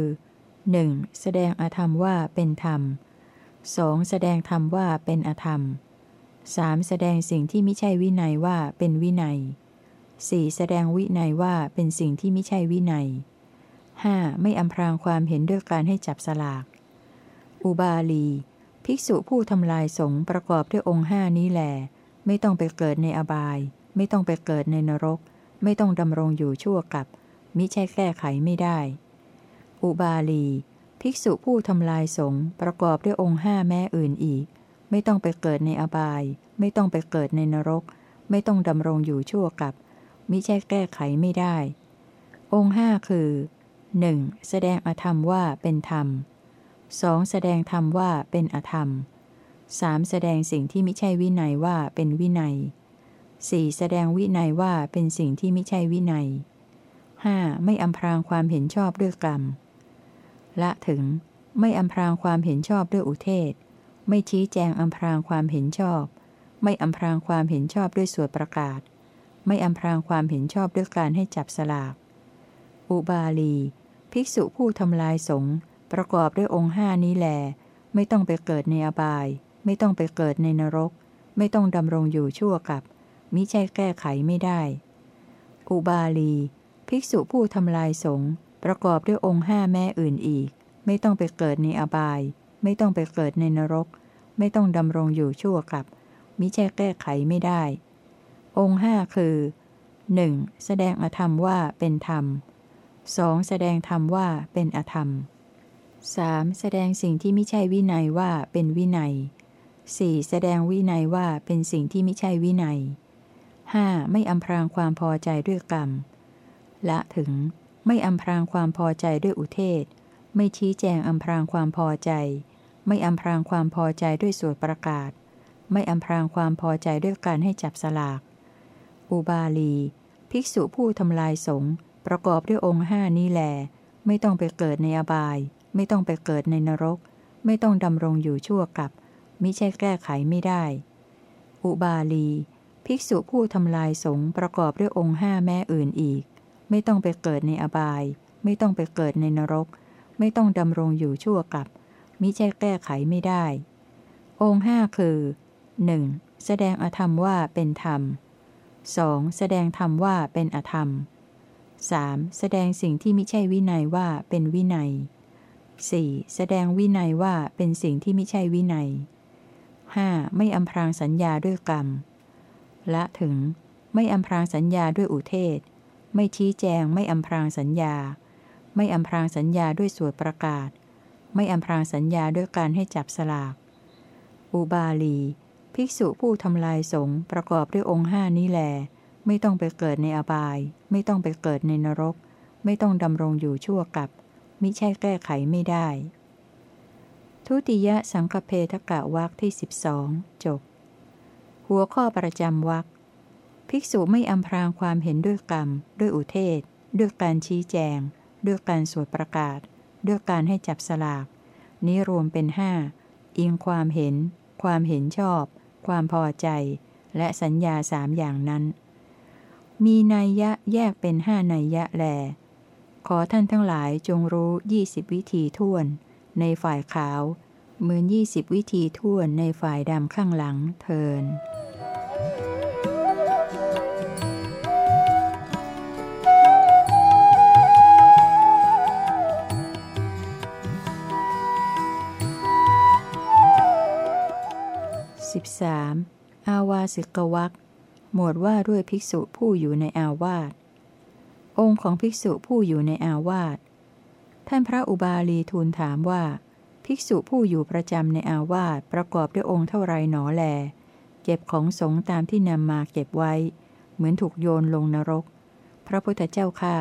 1. แสดงอธรรมว่าเป็นธรรม 2. แสดงธรรมว่าเป็นอธรรม 3. แสดงสิ่งที่ไม่ใช่วินัยว่าเป็นวินัย 4. แสดงวินัยว่าเป็นสิ่งที่ไม่ใช่วินัย 5. ไม่อำพรางความเห็นด้วยการให้จับสลาก อุบาลี ภิกษุผู้ทำลายสงฆ์ประกอบด้วยองค์ห้านี้แหลไม่ต้องไปเกิดในอบาย ไม่ต้องไปเกิดในนรก ไม่ต้องดำรงอยู่ชั่วกับ มิใช่แก้ไขไม่ได้ อุบาลี ภิกษุผู้ทำลายสงฆ์ประกอบด้วยองค์ห้าแม่อื่นอีก ไม่ต้องไปเกิดในอบาย ไม่ต้องไปเกิดในนรก ไม่ต้องดำรงอยู่ชั่วกับ มิใช่แก้ไขไม่ได้ องค์ห้าคือ 1. แสดงอธรรมว่าเป็นธรรม 2. แสดงธรรมว่าเป็นอธรรม 3. แสดงสิ่งที่ไม่ใช่วินัยว่าเป็นวินัย 4. แสดงวินัยว่าเป็นสิ่งที่ไม่ใช่วินัย 5. ไม่อำพรางความเห็นชอบด้วยกรรม ละถึง ไม่อำพรางความเห็นชอบด้วยอุเทศ ไม่ชี้แจงอำพรางความเห็นชอบ ไม่อำพรางความเห็นชอบด้วยสวดประกาศ ไม่อำพรางความเห็นชอบด้วยการให้จับสลาก อุบาลี ภิกษุผู้ทำลายสงฆ์ประกอบด้วยองค์ห้านี้แล ไม่ต้องไปเกิดในอบาย ไม่ต้องไปเกิดในนรก ไม่ต้องดำรงอยู่ชั่วกับ มิใช่แก้ไขไม่ได้ อุบาลี ภิกษุผู้ทำลายสงฆ์ประกอบด้วยองค์ห้าแม่อื่นอีก ไม่ต้องไปเกิดในอบาย ไม่ต้องไปเกิดในนรก ไม่ต้องดำรงอยู่ชั่วกับ มิใช่แก้ไขไม่ได้ องค์ห้าคือ 1. แสดงอธรรมว่าเป็นธรรม 2. แสดงธรรมว่าเป็นอธรรม 3. แสดงสิ่งที่ไม่ใช่วินัยว่าเป็นวินัย 4. แสดงวินัยว่าเป็นสิ่งที่ไม่ใช่วินัย 5. ไม่อำพรางความพอใจด้วยกรรม ละถึง ไม่อำพรางความพอใจด้วยอุเทศ ไม่ชี้แจงอำพรางความพอใจ ไม่อำพรางความพอใจด้วยสวดประกาศ ไม่อำพรางความพอใจด้วยการให้จับสลาก อุบาลี ภิกษุผู้ทำลายสงฆ์ ประกอบด้วยองค์ห้านี้แล ไม่ต้องไปเกิดในอบาย ไม่ต้องไปเกิดในนรก ไม่ต้องดำรงอยู่ชั่วกับ มิใช่แก้ไขไม่ได้ อุบาลี ภิกษุผู้ทำลายสงประกอบด้วยองค์ห้าแม่อื่นอีก ไม่ต้องไปเกิดในอบาย ไม่ต้องไปเกิดในนรก ไม่ต้องดำรงอยู่ชั่วกับ มิใช่แก้ไขไม่ได้ องค์ห้าคือ 1. แสดงอธรรมว่าเป็นธรรม 2. แสดงธรรมว่าเป็นอธรรม 3. แสดงสิ่งที่ไม่ใช่วินัยว่าเป็นวินัย 4. แสดงวินัยว่าเป็นสิ่งที่ไม่ใช่วินัย 5. ไม่อำพรางสัญญาด้วยกรรม ละถึง ไม่อำพรางสัญญาด้วยอุเทศ ไม่ชี้แจงไม่อำพรางสัญญา ไม่อำพรางสัญญาด้วยสวดประกาศ ไม่อำพรางสัญญาด้วยการให้จับสลาก อุบาลี ภิกษุผู้ทำลายสงประกอบด้วยองค์ห้านี้แล ไม่ต้องไปเกิดในอบาย ไม่ต้องไปเกิดในนรก ไม่ต้องดำรงอยู่ชั่วกับ มิใช่แก้ไขไม่ได้ ทุติยสังคเพทกะวักที่สิบสองจบ หัวข้อประจำวักภิกษุไม่อำพรางความเห็นด้วยกรรม ด้วยอุเทศ ด้วยการชี้แจง ด้วยการสวดประกาศ ด้วยการให้จับสลาก นี้รวมเป็นห้าอิงความเห็น ความเห็นชอบ ความพอใจ และสัญญาสามอย่างนั้น มีนัยยะแยกเป็นห้านัยยะแล ขอท่านทั้งหลายจงรู้ยี่สิบวิธีท่วนในฝ่ายขาว เหมือนยี่สิบวิธีท่วนในฝ่ายดำข้างหลังเทิน 13. อาวาสิกวัก หมวดว่าด้วยภิกษุผู้อยู่ในอาวาส องค์ของภิกษุผู้อยู่ในอาวาส ท่านพระอุบาลีทูลถามว่า ภิกษุผู้อยู่ประจำในอาวาสประกอบด้วยองค์เท่าไรหนอแล เก็บของสงตามที่นำมาเก็บไว้ เหมือนถูกโยนลงนรก พระพุทธเจ้าค่า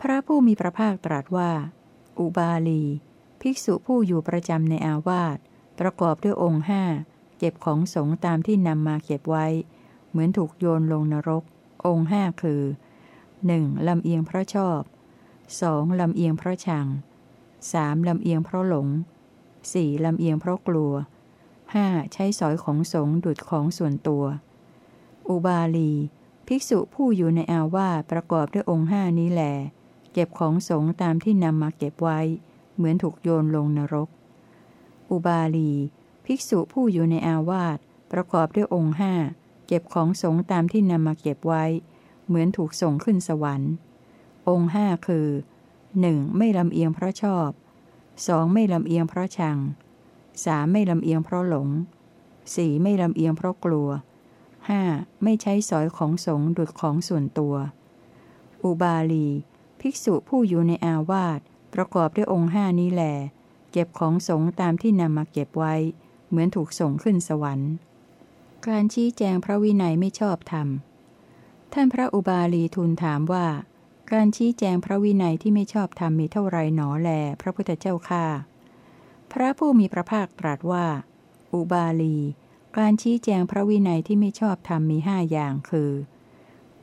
พระผู้มีพระภาคตรัสว่า อุบาลี ภิกษุผู้อยู่ประจำในอาวาสประกอบด้วยองค์ห้าเก็บของสงตามที่นำมาเก็บไว้ เหมือนถูกโยนลงนรก องค์ห้าคือ 1. ลำเอียงเพราะชอบ 2. ลำเอียงเพราะชัง 3. ลำเอียงเพราะหลง 4. ลำเอียงเพราะกลัว 5. ใช้สอยของสงดุดของส่วนตัว อุบาลี ภิกษุผู้อยู่ในอาวาสประกอบด้วยองค์ห้านี้แหลเก็บของสงตามที่นำมาเก็บไว้ เหมือนถูกโยนลงนรก อุบาลี ภิกษุผู้อยู่ในอาวาสประกอบด้วยองค์ห้า ก็บของสงตามที่นำมาเก็บไว้ เหมือนถูกส่งขึ้นสวรรค์ องค์ห้าคือ 1. ไม่ลำเอียงเพราะชอบ 2. ไม่ลำเอียงเพราะชัง 3. ไม่ลำเอียงเพราะหลง 4. ไม่ลำเอียงเพราะกลัว 5. ไม่ใช้สอยของสงดุดของส่วนตัว อุบาลี ภิกษุผู้อยู่ในอาวาสประกอบด้วยองค์ห้านี้แหลเก็บของสงตามที่นำมาเก็บไว้ เหมือนถูกส่งขึ้นสวรรค์ การชี้แจงพระวินัยไม่ชอบธรรม ท่านพระอุบาลีทูลถามว่า การชี้แจงพระวินัยที่ไม่ชอบธรรมมีเท่าไรหนอแล พระพุทธเจ้าค่าพระผู้มีพระภาคตรัสว่า อุบาลี การชี้แจงพระวินัยที่ไม่ชอบธรรมมีห้าอย่างคือ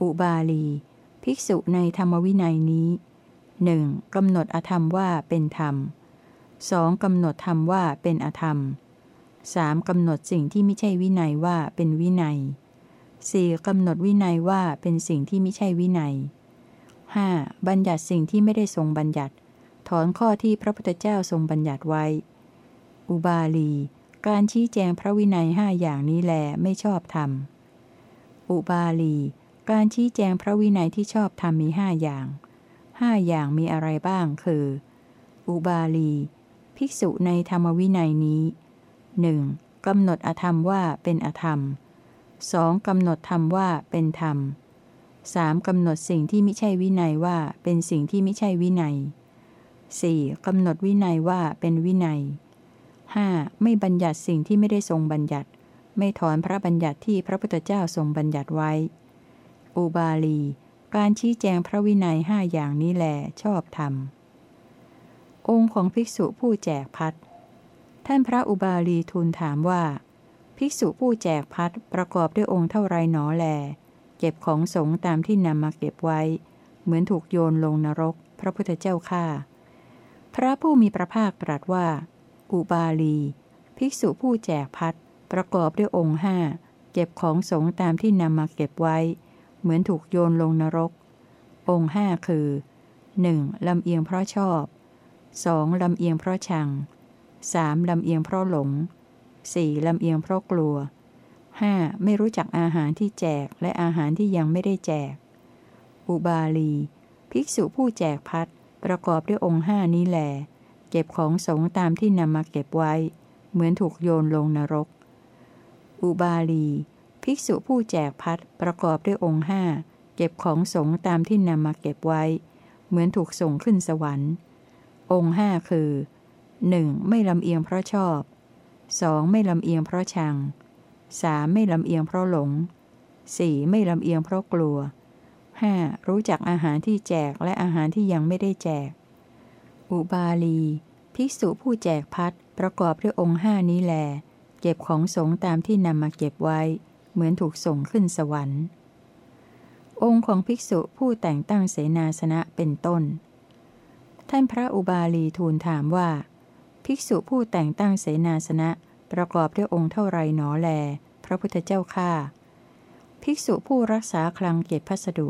อุบาลี ภิกษุในธรรมวินัยนี้หนึ่งกำหนดอธรรมว่าเป็นธรรมสองกำหนดธรรมว่าเป็นอธรรม 3. กำหนดสิ่งที่ไม่ใช่วินัยว่าเป็นวินัย 4. กำหนดวินัยว่าเป็นสิ่งที่ไม่ใช่วินัย 5. บัญญัติสิ่งที่ไม่ได้ทรงบัญญัติ ถอนข้อที่พระพุทธเจ้าทรงบัญญัติไว้ อุบาลี การชี้แจงพระวินัยห้าอย่างนี้แลไม่ชอบธรรม อุบาลี การชี้แจงพระวินัยที่ชอบธรรมมีห้าอย่างห้าอย่างมีอะไรบ้างคือ อุบาลี ภิกษุในธรรมวินัยนี้ หนึ่งกำหนดอธรรมว่าเป็นอธรรม 2. กำหนดธรรมว่าเป็นธรรม 3. กำหนดสิ่งที่ไม่ใช่วินัยว่าเป็นสิ่งที่ไม่ใช่วินัย 4. กำหนดวินัยว่าเป็นวินัย 5. ไม่บัญญัติสิ่งที่ไม่ได้ทรงบัญญัติ ไม่ถอนพระบัญญัติที่พระพุทธเจ้าทรงบัญญัติไว้ อุบาลี การชี้แจงพระวินัยห้าอย่างนี้แหลชอบธรรม องค์ของภิกษุผู้แจกพัด ท่านพระอุบาลีทูลถามว่า ภิกษุผู้แจกพัดประกอบด้วยองค์เท่าไรหนอแล เก็บของสงตามที่นำมาเก็บไว้ เหมือนถูกโยนลงนรก พระพุทธเจ้าข้าพระผู้มีพระภาคตรัสว่า อุบาลี ภิกษุผู้แจกพัดประกอบด้วยองค์ห้าเก็บของสงตามที่นำมาเก็บไว้ เหมือนถูกโยนลงนรก องค์ห้าคือ 1. ลำเอียงเพราะชอบ 2. ลำเอียงเพราะชัง 3. ลำเอียงเพราะหลง 4. ลำเอียงเพราะกลัว 5. ไม่รู้จักอาหารที่แจกและอาหารที่ยังไม่ได้แจก อุบาลี ภิกษุผู้แจกพัดประกอบด้วยองค์ห้านี้แหลเก็บของสงตามที่นำมาเก็บไว้ เหมือนถูกโยนลงนรก อุบาลี ภิกษุผู้แจกพัดประกอบด้วยองค์ห้าเก็บของสงตามที่นำมาเก็บไว้ เหมือนถูกส่งขึ้นสวรรค์ องค์ห้าคือ 1. ไม่ลำเอียงเพราะชอบ 2. ไม่ลำเอียงเพราะชัง 3. ไม่ลำเอียงเพราะหลง 4. ไม่ลำเอียงเพราะกลัว 5. รู้จักอาหารที่แจกและอาหารที่ยังไม่ได้แจก อุบาลี ภิกษุผู้แจกพัดประกอบด้วยองค์ห้านี้แล เก็บของสงตามที่นำมาเก็บไว้ เหมือนถูกส่งขึ้นสวรรค์ องค์ของภิกษุผู้แต่งตั้งเสนาสนะเป็นต้น ท่านพระอุบาลีทูลถามว่า ภิกษุผู้แต่งตั้งเสนาสนะ ประกอบด้วยองค์เท่าไรหนอแล พระพุทธเจ้าข้าภิกษุผู้รักษาคลังเก็บพัสดุ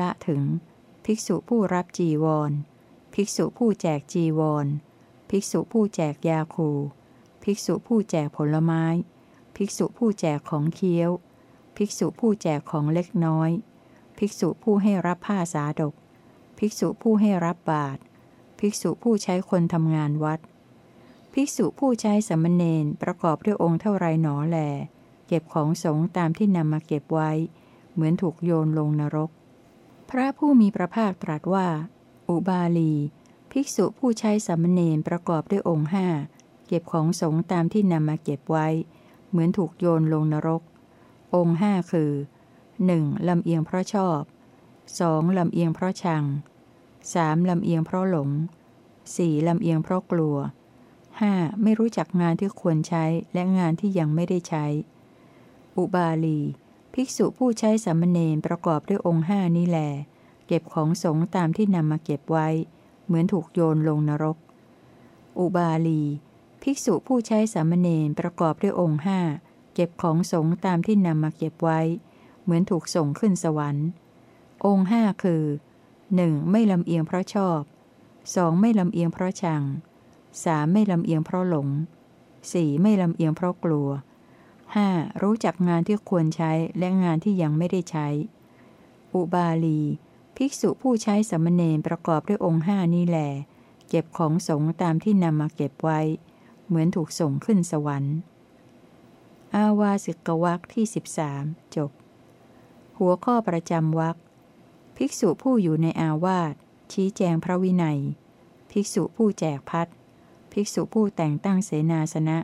ละถึง ภิกษุผู้รับจีวร ภิกษุผู้แจกจีวร ภิกษุผู้แจกยาคู ภิกษุผู้แจกผลไม้ ภิกษุผู้แจกของเคี้ยว ภิกษุผู้แจกของเล็กน้อย ภิกษุผู้ให้รับผ้าสาดก ภิกษุผู้ให้รับบาตร ภิกษุผู้ใช้คนทำงานวัด ภิกษุผู้ใช้สมณเณรประกอบด้วยองค์เท่าไรหนอแล เก็บของสงตามที่นำมาเก็บไว้ เหมือนถูกโยนลงนรก พระผู้มีพระภาคตรัสว่า อุบาลี ภิกษุผู้ใช้สามเณรประกอบด้วยองค์ห้าเก็บของสงตามที่นำมาเก็บไว้ เหมือนถูกโยนลงนรก องค์ห้าคือ 1. ลำเอียงเพราะชอบ 2. ลำเอียงเพราะชัง 3. ลำเอียงเพราะหลง 4. ลำเอียงเพราะกลัว 5. ไม่รู้จักงานที่ควรใช้และงานที่ยังไม่ได้ใช้ อุบาลี ภิกษุผู้ใช้สามเณรประกอบด้วยองค์ห้านี้แล เก็บของสงตามที่นำมาเก็บไว้ เหมือนถูกโยนลงนรก อุบาลี ภิกษุผู้ใช้สามเณรประกอบด้วยองค์ห้าเก็บของสงตามที่นำมาเก็บไว้ เหมือนถูกส่งขึ้นสวรรค์ องค์ห้าคือ 1. ไม่ลำเอียงเพราะชอบ 2. ไม่ลำเอียงเพราะชัง 3. ไม่ลำเอียงเพราะหลง 4. ไม่ลำเอียงเพราะกลัว 5. รู้จักงานที่ควรใช้และงานที่ยังไม่ได้ใช้ อุบาลี ภิกษุผู้ใช้สมณเณรประกอบด้วยองค์ห้านี้แหลเก็บของสงตามที่นำมาเก็บไว้ เหมือนถูกส่งขึ้นสวรรค์ อาวาสิกวักที่ 13 จบ หัวข้อประจำวัก ภิกษุผู้อยู่ในอาวาสชี้แจงพระวินัย ภิกษุผู้แจกพัดภิกษุผู้แต่งตั้งเสนาสนะ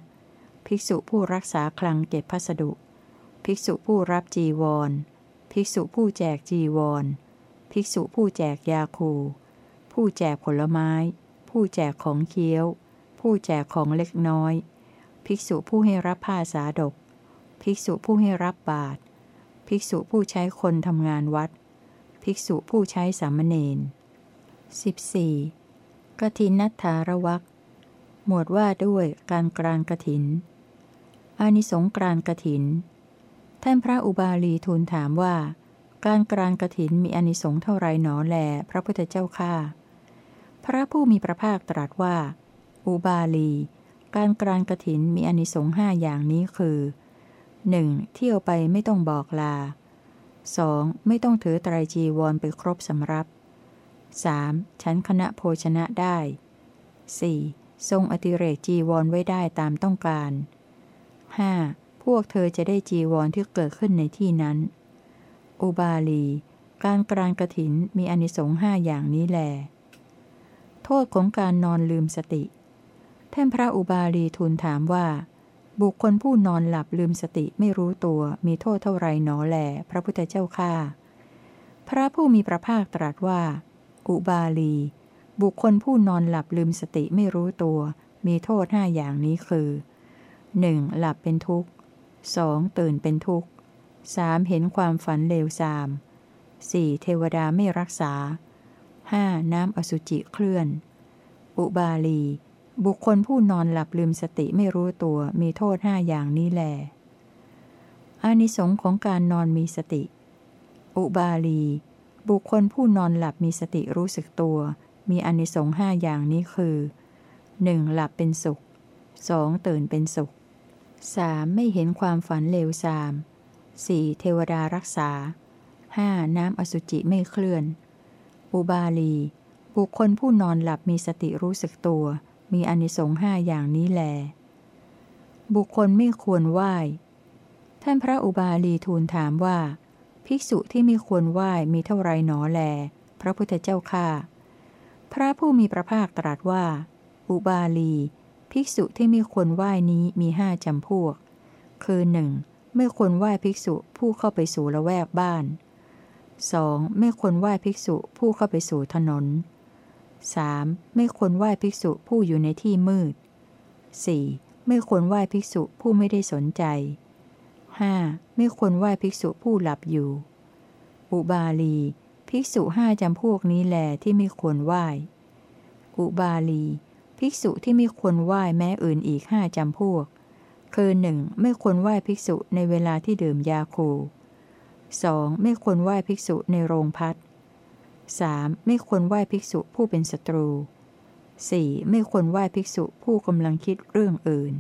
ภิกษุผู้รักษาคลังเก็บพัสดุ ภิกษุผู้รับจีวร ภิกษุผู้แจกจีวร ภิกษุผู้แจกยาคู ผู้แจกผลไม้ ผู้แจกของเคี้ยว ผู้แจกของเล็กน้อย ภิกษุผู้ให้รับผ้าสาดก ภิกษุผู้ให้รับบาตรภิกษุผู้ใช้คนทำงานวัด ภิกษุผู้ใช้สามเณร 14. กทินนัทธารวักหมวดว่าด้วยการกรานกถิน อานิสงกรานกระถิน ท่านพระอุบาลีทูลถามว่า การกรานกระถินมีอานิสงเท่าไรหนอแล พระพุทธเจ้าข้าพระผู้มีพระภาคตรัสว่า อุบาลี การกรานกระถินมีอานิสงห้าอย่างนี้คือ 1. เที่ยวไปไม่ต้องบอกลา 2. ไม่ต้องถือไตรจีวรไปครบสำรับ 3. ชั้นคณะโภชนะได้ 4. ทรงอติเรกจีวรไว้ได้ตามต้องการ 5. พวกเธอจะได้จีวรที่เกิดขึ้นในที่นั้น อุบาลี การกรานกระถินมีอนิสงส์ห้าอย่างนี้แล โทษของการนอนลืมสติ ท่านพระอุบาลีทูลถามว่า บุคคลผู้นอนหลับลืมสติไม่รู้ตัวมีโทษเท่าไรหนอแล พระพุทธเจ้าข้าพระผู้มีพระภาคตรัสว่า อุบาลี บุคคลผู้นอนหลับลืมสติไม่รู้ตัว มีโทษห้าอย่างนี้คือหนึ่งหลับเป็นทุกข์สองตื่นเป็นทุกข์สามเห็นความฝันเลวทรามสี่เทวดาไม่รักษา 5. น้ำอสุจิเคลื่อน อุบาลี บุคคลผู้นอนหลับลืมสติไม่รู้ตัวมีโทษห้าอย่างนี้แล อานิสงส์ของการนอนมีสติ อุบาลี บุคคลผู้นอนหลับมีสติรู้สึกตัว มีอานิสงส์ห้าอย่างนี้คือ 1. หลับเป็นสุข 2. ตื่นเป็นสุข 3. ไม่เห็นความฝันเลวทราม 4. เทวดารักษา 5. น้ำอสุจิไม่เคลื่อน อุบาลี บุคคลผู้นอนหลับมีสติรู้สึกตัว มีอนิสงส์ห้าอย่างนี้แล บุคคลไม่ควรไหว้ ท่านพระอุบาลีทูลถามว่า ภิกษุที่ไม่ควรไหว้มีเท่าไรหนอแล พระพุทธเจ้าค่าพระผู้มีพระภาคตรัสว่า อุบาลี ภิกษุที่ไม่ควรไหว้นี้มีห้าจำพวก คือหนึ่งไม่ควรไหว้ภิกษุผู้เข้าไปสู่ละแวกบ้าน 2. ไม่ควรไหว้ภิกษุผู้เข้าไปสู่ถนน 3. ไม่ควรไหว้ภิกษุผู้อยู่ในที่มืด 4. ไม่ควรไหว้ภิกษุผู้ไม่ได้สนใจ 5. ไม่ควรไหว้ภิกษุผู้หลับอยู่ อุบาลี ภิกษุห้าจำพวกนี้แหลที่ไม่ควรไหว้ อุบาลี ภิกษุที่ไม่ควรไหว้แม้อื่นอีกห้าจำพวก คือหนึ่งไม่ควรไหว้ภิกษุในเวลาที่ดื่มยาคู 2. ไม่ควรไหว้ภิกษุในโรงพัด 3. ไม่ควรไหว้ภิกษุผู้เป็นศัตรู 4. ไม่ควรไหว้ภิกษุผู้กำลังคิดเรื่องอื่น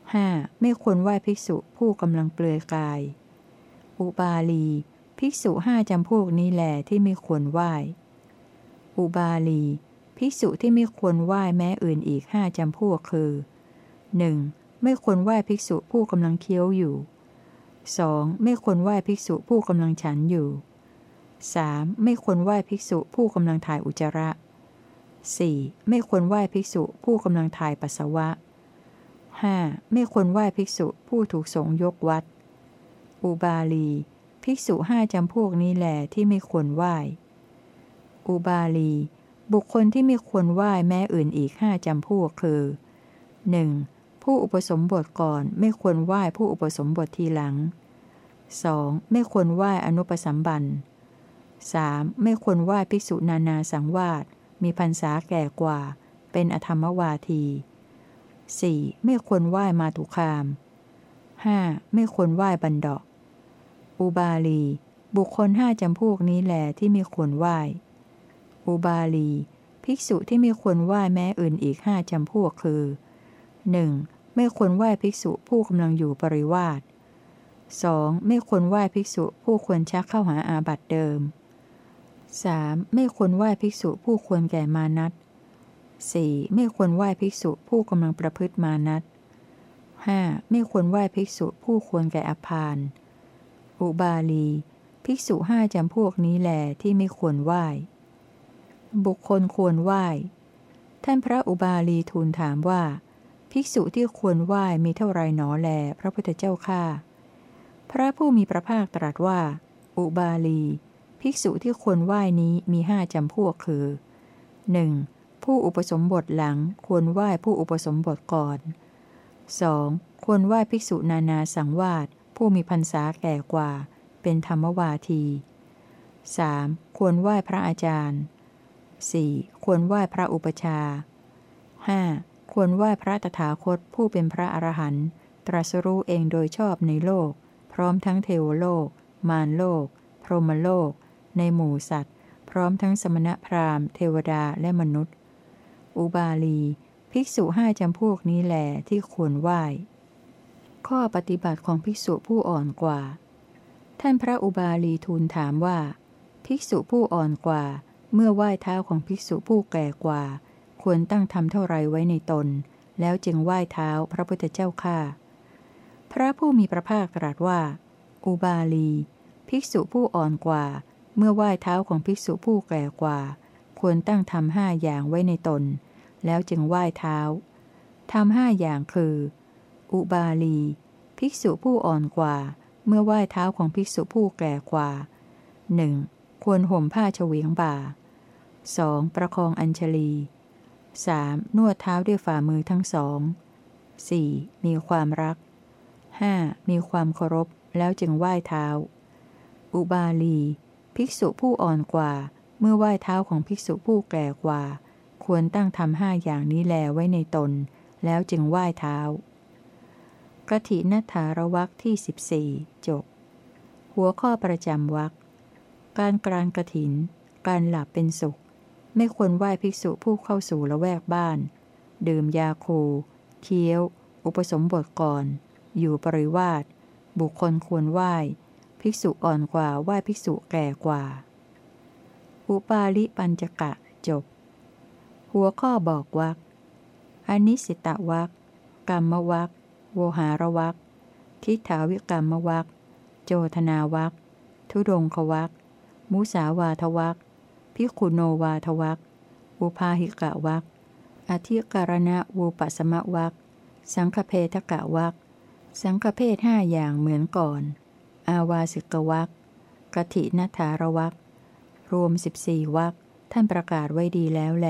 5. ไม่ควรไหว้ภิกษุผู้กำลังเปลือยกาย อุบาลี ภิกษุห้าจำพวกนี้แหลที่ไม่ควรไหว้ อุบาลี ภิกษุที่ไม่ควรไหว้แม้อื่นอีกห้าจำพวกคือ 1. ไม่ควรไหว้ภิกษุผู้กำลังเคี้ยวอยู่ 2. ไม่ควรไหว้ภิกษุผู้กำลังฉันอยู่ 3. ไม่ควรไหว้ภิกษุผู้กำลังถ่ายอุจจาระ 4. ไม่ควรไหว้ภิกษุผู้กำลังถ่ายปัสสาวะ 5. ไม่ควรไหว้ภิกษุผู้ถูกสงยกวัด อุบาลี ภิกษุห้าจำพวกนี้แหลที่ไม่ควรไหว้ อุบาลี บุคคลที่ไม่ควรไหว้แม้อื่นอีกห้าจำพวกคือ 1. ผู้อุปสมบทก่อนไม่ควรไหว้ผู้อุปสมบททีหลัง 2. ไม่ควรไหว้อนุปสัมบัน 3. ไม่ควรไหว้ภิกษุนานาสังวาสมีพรรษาแก่กว่า เป็นอธรรมวาที 4. ไม่ควรไหว้มาตุคาม 5. ไม่ควรไหว้บันดอกอุบาลี บุคคลห้าจำพวกนี้แหลที่ไม่ควรไหว้ อุบาลี ภิกษุที่ไม่ควรไหว้แม้อื่นอีกห้าจำพวกคือ 1. ไม่ควรไหว้ภิกษุผู้กำลังอยู่ปริวาส 2. ไม่ควรไหว้ภิกษุผู้ควรชักเข้าหาอาบัติเดิม 3. ไม่ควรไหว้ภิกษุผู้ควรแก่มานัต 4. ไม่ควรไหว้ภิกษุผู้กำลังประพฤติมานัต 5. ไม่ควรไหว้ภิกษุผู้ควรแก่อภานอุบาลี ภิกษุห้าจำพวกนี้แหลที่ไม่ควรไหว้ บุคคลควรไหว้ ท่านพระอุบาลีทูลถามว่า ภิกษุที่ควรไหว้มีเท่าไรหนอแล พระพุทธเจ้าข้าพระผู้มีพระภาคตรัสว่า อุบาลี ภิกษุที่ควรไหว้นี้มีห้าจำพวกคือ 1. ผู้อุปสมบทหลังควรไหว้ผู้อุปสมบทก่อน 2. ควรไหว้ภิกษุนานาสังวาสผู้มีพรรษาแก่กว่า เป็นธรรมวาที 3. ควรไหว้พระอาจารย์ 4. ควรไหว้พระอุปชา 5. ควรไหว้พระตถาคตผู้เป็นพระอรหันต์ตรัสรู้เองโดยชอบในโลก พร้อมทั้งเทวโลก มารโลก พรหมโลก ในหมู่สัตว์ พร้อมทั้งสมณพราหมณ์เทวดาและมนุษย์ อุบาลี ภิกษุห้าจำพวกนี้แหลที่ควรไหว้ ข้อปฏิบัติของภิกษุผู้อ่อนกว่า ท่านพระอุบาลีทูลถามว่า ภิกษุผู้อ่อนกว่า เมื่อไหว้เท้าของภิกษุผู้แก่กว่า ควรตั้งทำเท่าไรไว้ในตน แล้วจึงไหว้เท้าพระพุทธเจ้าข้าพระผู้มีพระภาคตรัสว่า อุบาลี ภิกษุผู้อ่อนกว่า เมื่อไหว้เท้าของภิกษุผู้แก่กว่า ควรตั้งทำห้าอย่างไว้ในตน แล้วจึงไหว้เท้าทำห้าอย่างคือ อุบาลี ภิกษุผู้อ่อนกว่า เมื่อไหว้เท้าของภิกษุผู้แก่กว่าหนึ่งควรห่มผ้าเฉวียงบ่า 2. ประคองอัญชลี 3. นวดเท้าด้วยฝ่ามือทั้งสอง 4. มีความรัก 5. มีความเคารพ แล้วจึงไหว้เท้า อุบาลี ภิกษุผู้อ่อนกว่า เมื่อไหว้เท้าของภิกษุผู้แก่กว่า ควรตั้งทำห้าอย่างนี้แลไว้ในตน แล้วจึงไหว้เท้ากถินัฐารวักที่ 14 จบ หัวข้อประจำวักการกรานกระถิน การหลับเป็นสุข ไม่ควรไหว้ภิกษุผู้เข้าสู่ละแวกบ้าน ดื่มยาคูเคี้ยว อุปสมบทก่อน อยู่ปริวาสบุคคลควรไหว้ ภิกษุอ่อนกว่าไหว้ภิกษุแก่กว่า อุปาลิปัญจกะจบ หัวข้อบอกวักอนิสิตวักกรรมวักโวหารวักทิฏฐาวิกรรมวักโจธนาวักทุดงควักมุสาวาทวักพิคุโนวาทวักอุพาหิกะวักอธิการณะวูปสมะวักสังฆเพทกะวักสังฆเพศห้าอย่างเหมือนก่อน อาวาสิกวักกถินัฐารวักรวมสิบสี่วักท่านประกาศไว้ดีแล้วแล